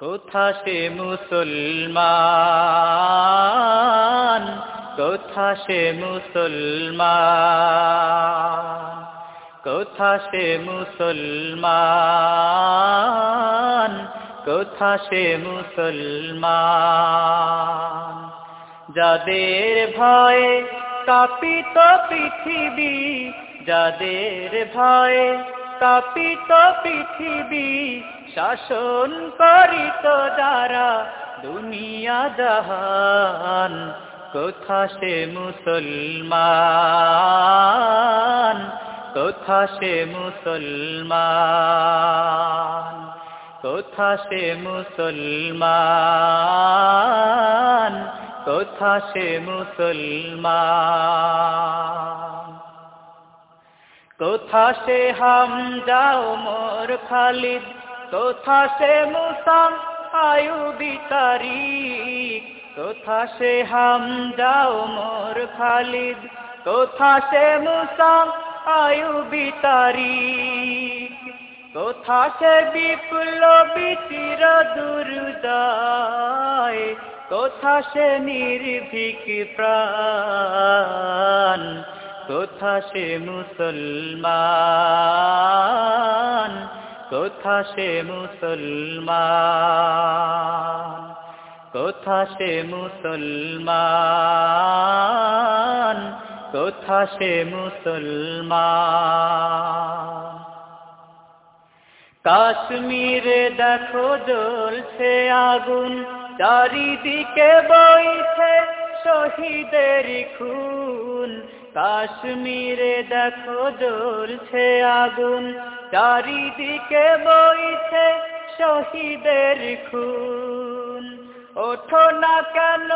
কোথা সে মুসলমান? কোথা সে মুসলমান? কোথা সে মুসলমান? কোথা সে মুসলমান? যাদের ভয়ে কাপিত পৃথিবী, যাদের ভয়ে কাপিত পৃথিবী শাসন করিত যারা, দুনিয়া জাহান, কোথা সে মুসলমান, কোথা সে মুসলমান, কোথা সে মুসলমান, কোথা সে মুসলমান। কোথা সে হাম যাও মোর খালিদ কোথা সে মুসাম আয়ু বিতারি কোথা সে হাম যাও মোর খালিদ কোথা সে মুসাম আয়ু বিতারি কোথা সে বিপ্লবী চির দুর্দয় কোথা সে নির্ভীক প্রাণ কোথা সে মুসলমান। কোথা সে মুসলমান? কোথা সে মুসলমান? কোথা সে মুসলমান? কাশ্মীরে দেখো জ্বলছে আগুন, চারিদিকে বইছে শহীদের খুন। কাশ্মীরে দেখো জ্বলছে আগুন চারিদিকে বইছে শহীদের খুন। ওঠো না কেন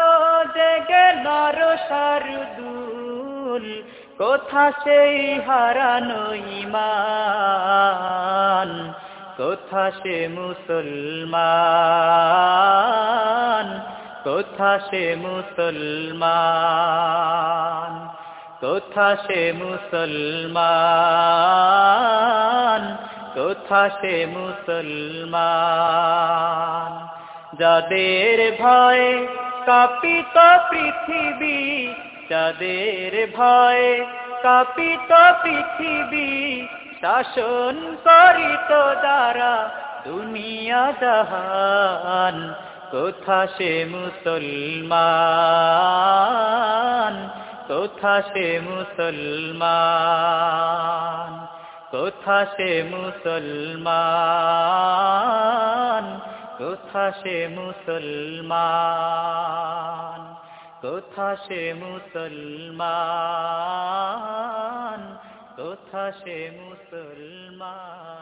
জেগে নর সারদুল কোথা সেই হারানো ইমান কোথা সে মুসলমান? কোথা সে মুসলমান? কোথা সে মুসলমান? কোথা সে মুসলমান। যাদের ভয়ে কাপিত পৃথিবী, যাদের ভয়ে কাপিত পৃথিবী, শাসন করিত দ্বারা দুনিয়া জাহান। কোথা সে মুসলমান, কোথা সে মুসলমান। কোথা সে মুসলমান? কোথা সে মুসলমান? কোথা সে মুসলমান? কোথা সে মুসলমান?